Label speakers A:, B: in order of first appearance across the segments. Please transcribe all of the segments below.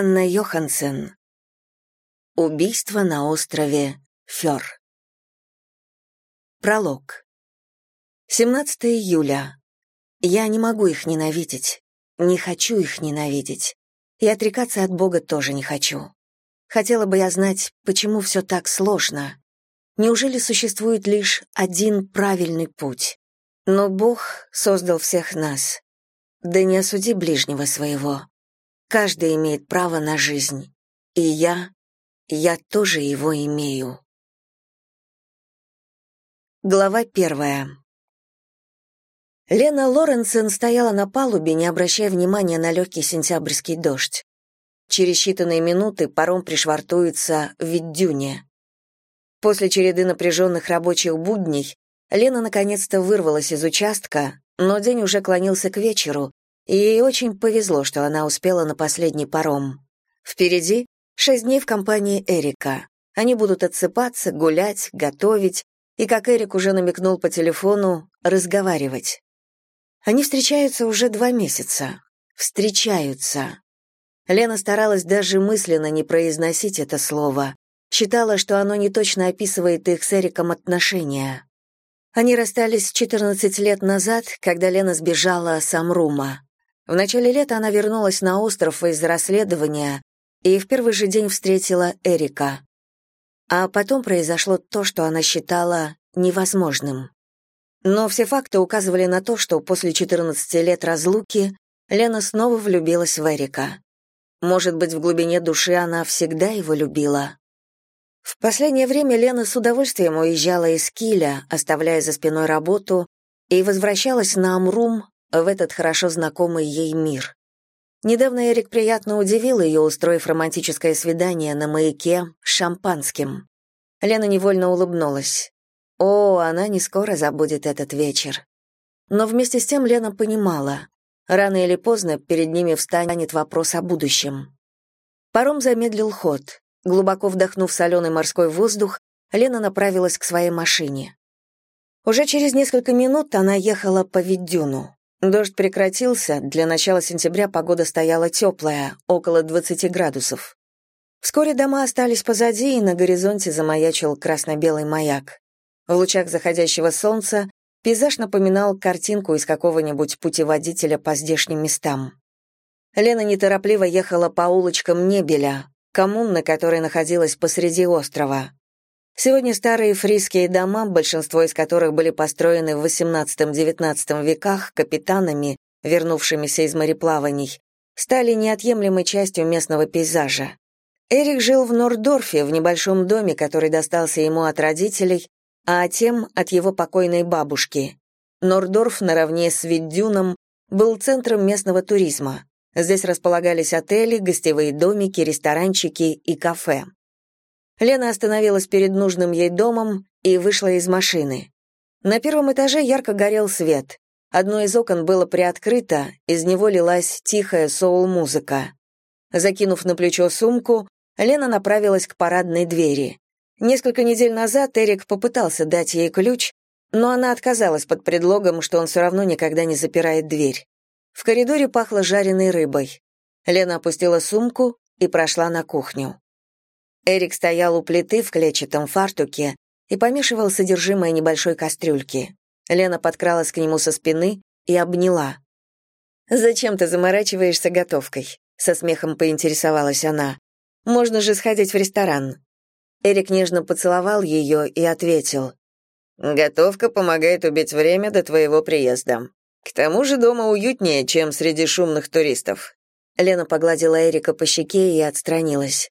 A: Анна Йохансен. Убийство на острове Фёр. Пролог. 17 июля. Я не могу их ненавидеть. Не хочу их ненавидеть. И отрекаться от Бога тоже не хочу. Хотела бы я знать, почему все так сложно. Неужели существует лишь один правильный путь? Но Бог создал всех нас. Да не осуди ближнего своего. Каждый имеет право на жизнь. И я, я тоже его имею. Глава первая. Лена Лоренсен стояла на палубе, не обращая внимания на легкий сентябрьский дождь. Через считанные минуты паром пришвартуется в Виддюне. После череды напряженных рабочих будней Лена наконец-то вырвалась из участка, но день уже клонился к вечеру, и ей очень повезло, что она успела на последний паром. Впереди шесть дней в компании Эрика. Они будут отсыпаться, гулять, готовить и, как Эрик уже намекнул по телефону, разговаривать. Они встречаются уже два месяца. Встречаются. Лена старалась даже мысленно не произносить это слово. Считала, что оно не точно описывает их с Эриком отношения. Они расстались 14 лет назад, когда Лена сбежала с Амрума. В начале лета она вернулась на остров из расследования и в первый же день встретила Эрика. А потом произошло то, что она считала невозможным. Но все факты указывали на то, что после 14 лет разлуки Лена снова влюбилась в Эрика. Может быть, в глубине души она всегда его любила. В последнее время Лена с удовольствием уезжала из Киля, оставляя за спиной работу, и возвращалась на Амрум, в этот хорошо знакомый ей мир. Недавно Эрик приятно удивил ее, устроив романтическое свидание на маяке с шампанским. Лена невольно улыбнулась. О, она не скоро забудет этот вечер. Но вместе с тем Лена понимала, рано или поздно перед ними встанет вопрос о будущем. Паром замедлил ход. Глубоко вдохнув соленый морской воздух, Лена направилась к своей машине. Уже через несколько минут она ехала по Виддюну. Дождь прекратился, для начала сентября погода стояла теплая, около 20 градусов. Вскоре дома остались позади, и на горизонте замаячил красно-белый маяк. В лучах заходящего солнца пейзаж напоминал картинку из какого-нибудь путеводителя по здешним местам. Лена неторопливо ехала по улочкам Небеля, коммуна, которая находилась посреди острова. Сегодня старые фриские дома, большинство из которых были построены в XVIII-XIX веках капитанами, вернувшимися из мореплаваний, стали неотъемлемой частью местного пейзажа. Эрик жил в Нордорфе, в небольшом доме, который достался ему от родителей, а тем от его покойной бабушки. Нордорф наравне с Виддюном был центром местного туризма. Здесь располагались отели, гостевые домики, ресторанчики и кафе. Лена остановилась перед нужным ей домом и вышла из машины. На первом этаже ярко горел свет. Одно из окон было приоткрыто, из него лилась тихая соул-музыка. Закинув на плечо сумку, Лена направилась к парадной двери. Несколько недель назад Эрик попытался дать ей ключ, но она отказалась под предлогом, что он все равно никогда не запирает дверь. В коридоре пахло жареной рыбой. Лена опустила сумку и прошла на кухню. Эрик стоял у плиты в клетчатом фартуке и помешивал содержимое небольшой кастрюльки. Лена подкралась к нему со спины и обняла. «Зачем ты заморачиваешься готовкой?» — со смехом поинтересовалась она. «Можно же сходить в ресторан». Эрик нежно поцеловал ее и ответил. «Готовка помогает убить время до твоего приезда. К тому же дома уютнее, чем среди шумных туристов». Лена погладила Эрика по щеке и отстранилась.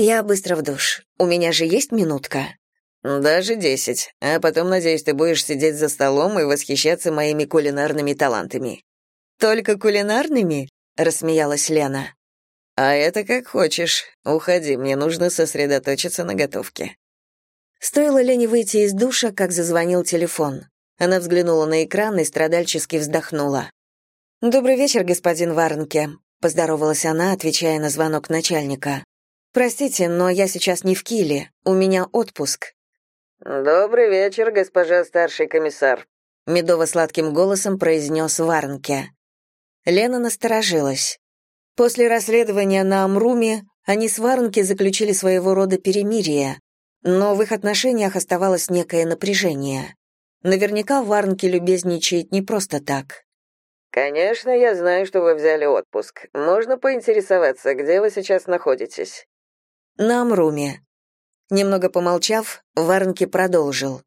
A: «Я быстро в душ. У меня же есть минутка?» «Даже десять. А потом, надеюсь, ты будешь сидеть за столом и восхищаться моими кулинарными талантами». «Только кулинарными?» — рассмеялась Лена. «А это как хочешь. Уходи, мне нужно сосредоточиться на готовке». Стоило Лене выйти из душа, как зазвонил телефон. Она взглянула на экран и страдальчески вздохнула. «Добрый вечер, господин Варнке», — поздоровалась она, отвечая на звонок начальника. Простите, но я сейчас не в Киле. У меня отпуск. Добрый вечер, госпожа старший комиссар, медово-сладким голосом произнес Варнке. Лена насторожилась. После расследования на Амруме они с Варнки заключили своего рода перемирие, но в их отношениях оставалось некое напряжение. Наверняка Варнки любезничает не просто так.
B: «Конечно, я знаю, что вы взяли отпуск. Можно поинтересоваться, где вы сейчас находитесь?»
A: «На Амруме». Немного помолчав, Варнки продолжил.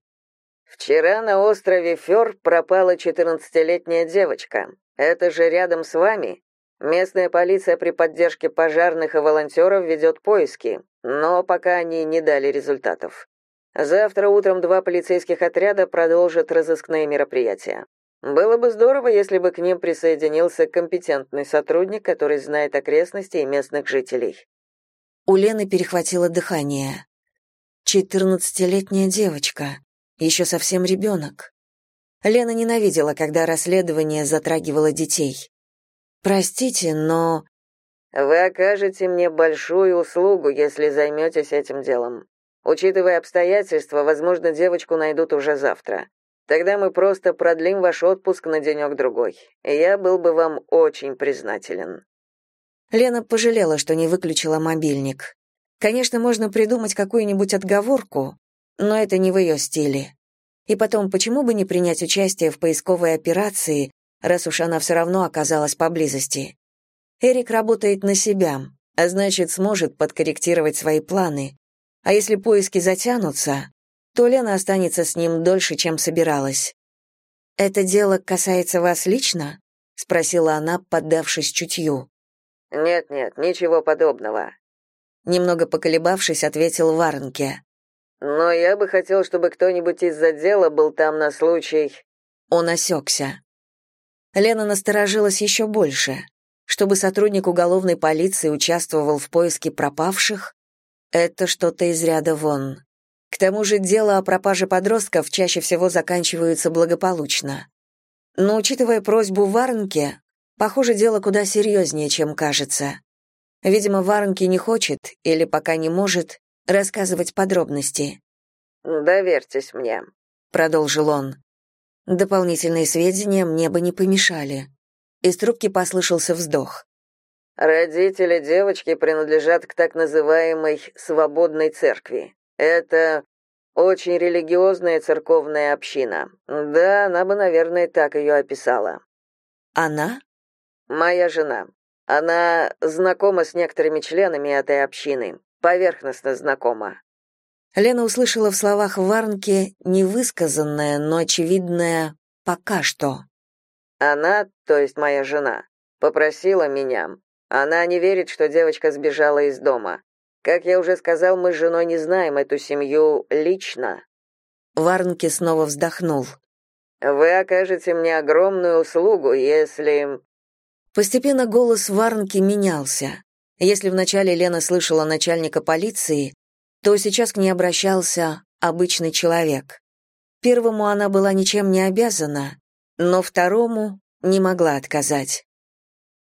B: «Вчера на острове Фёр пропала 14-летняя девочка. Это же рядом с вами?» Местная полиция при поддержке пожарных и волонтеров ведет поиски, но пока они не дали результатов. Завтра утром два полицейских отряда продолжат разыскные мероприятия. Было бы здорово, если бы к ним присоединился компетентный сотрудник, который знает окрестности и местных жителей.
A: У Лены перехватило дыхание. Четырнадцатилетняя девочка, еще совсем ребенок. Лена ненавидела, когда расследование затрагивало детей. Простите, но
B: вы окажете мне большую услугу, если займетесь этим делом. Учитывая обстоятельства, возможно, девочку найдут уже завтра. Тогда мы просто продлим ваш отпуск на денек другой. Я был бы вам очень признателен.
A: Лена пожалела, что не выключила мобильник. Конечно, можно придумать какую-нибудь отговорку, но это не в ее стиле. И потом, почему бы не принять участие в поисковой операции, раз уж она все равно оказалась поблизости. Эрик работает на себя, а значит, сможет подкорректировать свои планы. А если поиски затянутся, то Лена останется с ним дольше, чем собиралась. «Это дело касается вас лично?» — спросила она, поддавшись чутью.
B: «Нет-нет, ничего подобного», —
A: немного поколебавшись, ответил Варнке.
B: «Но я бы хотел, чтобы кто-нибудь из отдела был там на случай...»
A: Он осекся. Лена насторожилась еще больше. Чтобы сотрудник уголовной полиции участвовал в поиске пропавших, это что-то из ряда вон. К тому же дела о пропаже подростков чаще всего заканчиваются благополучно. Но, учитывая просьбу Варнке, похоже, дело куда серьезнее, чем кажется. Видимо, Варнке не хочет, или пока не может, рассказывать подробности.
B: «Доверьтесь мне», —
A: продолжил он. Дополнительные сведения мне бы не помешали. Из трубки послышался вздох.
B: Родители девочки принадлежат к так называемой свободной церкви. Это очень религиозная церковная община. Да, она бы, наверное, так ее описала.
A: Она?
B: Моя жена. Она знакома с некоторыми членами этой общины, поверхностно знакома.
A: Лена услышала в словах Варнки невысказанное, но очевидное «пока что».
B: Она, то есть моя жена, попросила меня. Она не верит, что девочка сбежала из дома. Как я уже сказал, мы с женой не знаем эту семью лично.
A: Варнки снова вздохнул.
B: Вы окажете мне огромную услугу, если
A: Постепенно голос Варнки менялся. Если вначале Лена слышала начальника полиции, то сейчас к ней обращался обычный человек. Первому она была ничем не обязана, но второму не могла отказать.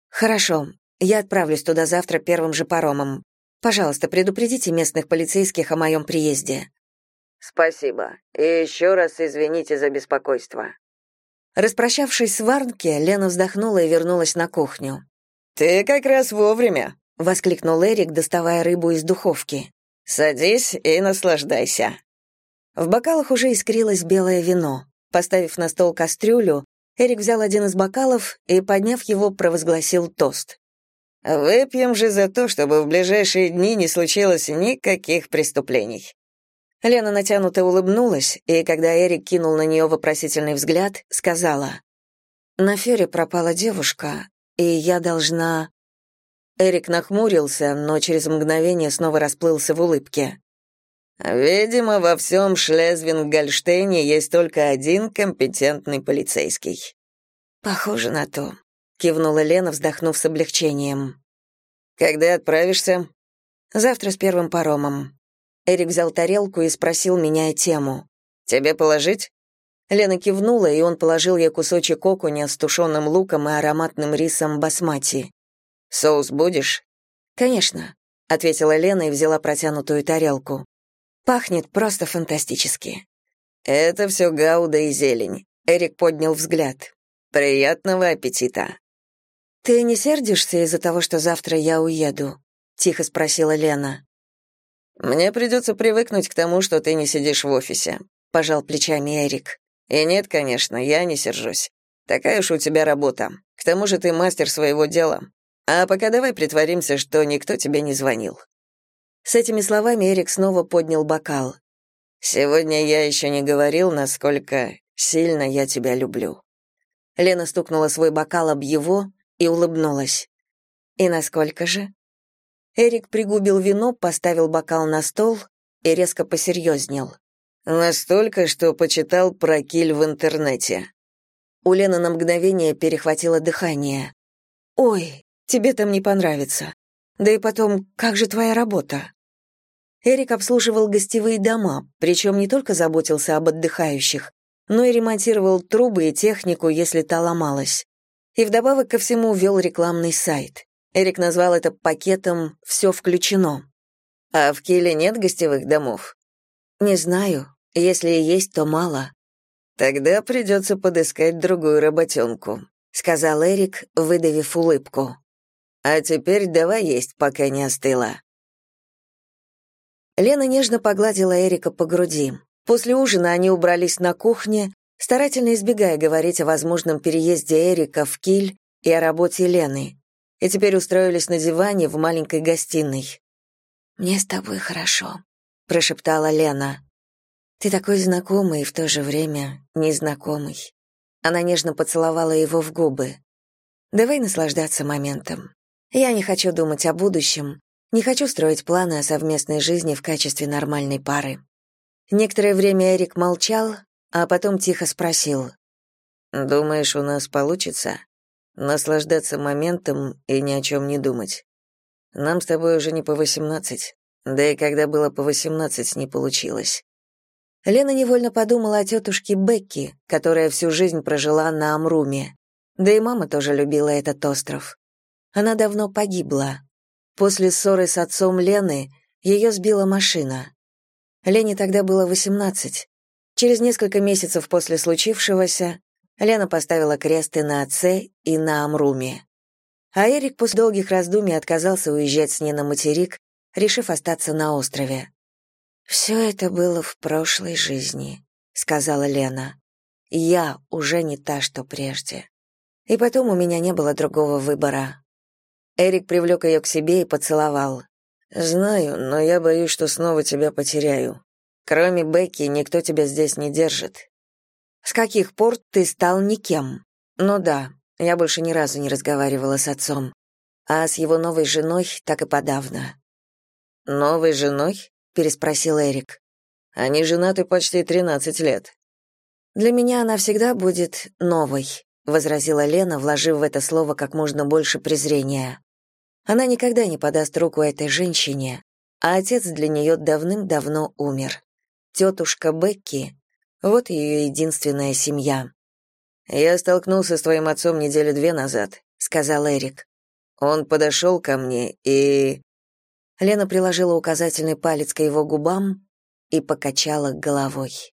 A: «Хорошо, я отправлюсь туда завтра первым же паромом. Пожалуйста, предупредите местных полицейских о моем приезде».
B: «Спасибо. И еще раз извините за беспокойство».
A: Распрощавшись с Варнке, Лена вздохнула и вернулась на кухню.
B: «Ты как раз вовремя», —
A: воскликнул Эрик, доставая рыбу из духовки.
B: Садись и наслаждайся.
A: В бокалах уже искрилось белое вино. Поставив на стол кастрюлю, Эрик взял один из бокалов и, подняв его, провозгласил тост.
B: «Выпьем же за то, чтобы в ближайшие дни не случилось никаких преступлений».
A: Лена натянуто улыбнулась, и когда Эрик кинул на нее вопросительный взгляд, сказала, «На Фере пропала девушка, и я должна...» Эрик нахмурился, но через мгновение снова расплылся в улыбке.
B: «Видимо, во всем Шлезвинг-Гольштейне есть только один компетентный полицейский».
A: «Похоже на то», — кивнула Лена, вздохнув с облегчением.
B: «Когда отправишься?»
A: «Завтра с первым паромом». Эрик взял тарелку и спросил, меняя тему.
B: «Тебе положить?»
A: Лена кивнула, и он положил ей кусочек окуня с тушеным луком и ароматным рисом басмати.
B: Соус будешь?
A: Конечно, ответила Лена и взяла протянутую тарелку. Пахнет просто фантастически.
B: Это все гауда и зелень. Эрик поднял взгляд. Приятного аппетита.
A: «Ты не сердишься из-за того, что завтра я уеду?» — тихо спросила Лена.
B: «Мне придется привыкнуть к тому, что ты не сидишь в офисе», — пожал плечами Эрик. «И нет, конечно, я не сержусь. Такая уж у тебя работа. К тому же ты мастер своего дела. А пока давай притворимся, что никто тебе не звонил».
A: С этими словами Эрик снова поднял бокал.
B: «Сегодня я еще не говорил, насколько сильно я тебя люблю».
A: Лена стукнула свой бокал об его, и улыбнулась. «И насколько же?» Эрик пригубил вино, поставил бокал на стол и резко посерьезнел.
B: «Настолько, что почитал про киль в интернете».
A: У Лены на мгновение перехватило дыхание. «Ой, тебе там не понравится. Да и потом, как же твоя работа?» Эрик обслуживал гостевые дома, причем не только заботился об отдыхающих, но и ремонтировал трубы и технику, если та ломалась. И вдобавок ко всему вел рекламный сайт. Эрик назвал это пакетом «Все включено».
B: «А в Киле нет гостевых домов?»
A: «Не знаю. Если и есть, то мало».
B: «Тогда придется подыскать другую работенку», — сказал Эрик, выдавив улыбку. «А теперь давай есть, пока не остыла».
A: Лена нежно погладила Эрика по груди. После ужина они убрались на кухне, старательно избегая говорить о возможном переезде Эрика в Киль и о работе Лены, и теперь устроились на диване в маленькой гостиной. «Мне с тобой хорошо», — прошептала Лена. «Ты такой знакомый и в то же время незнакомый». Она нежно поцеловала его в губы. «Давай наслаждаться моментом. Я не хочу думать о будущем, не хочу строить планы о совместной жизни в качестве нормальной пары». Некоторое время Эрик молчал, а потом тихо спросил.
B: «Думаешь, у нас получится? Наслаждаться моментом и ни о чем не думать. Нам с тобой уже не по восемнадцать, да и когда было по восемнадцать, не получилось».
A: Лена невольно подумала о тетушке Бекки, которая всю жизнь прожила на Амруме. Да и мама тоже любила этот остров. Она давно погибла. После ссоры с отцом Лены ее сбила машина. Лене тогда было восемнадцать. Через несколько месяцев после случившегося Лена поставила крест и на отце, и на Амруме. А Эрик после долгих раздумий отказался уезжать с ней на материк, решив остаться на острове. «Все это было в прошлой жизни», — сказала Лена. «Я уже не та, что прежде. И потом у меня не было другого выбора». Эрик привлек ее к себе и поцеловал.
B: «Знаю, но я боюсь, что снова тебя потеряю. Кроме Бекки, никто тебя здесь не держит.
A: С каких пор ты стал никем? Ну да, я больше ни разу не разговаривала с отцом. А с его новой женой так и подавно.
B: Новой женой?
A: переспросил Эрик.
B: Они женаты почти тринадцать лет.
A: Для меня она всегда будет новой, возразила Лена, вложив в это слово как можно больше презрения. Она никогда не подаст руку этой женщине, а отец для нее давным-давно умер. Тетушка Бекки — вот ее единственная семья.
B: «Я столкнулся с твоим отцом недели две назад», — сказал Эрик. «Он подошел ко мне и...»
A: Лена приложила указательный палец к его губам и покачала головой.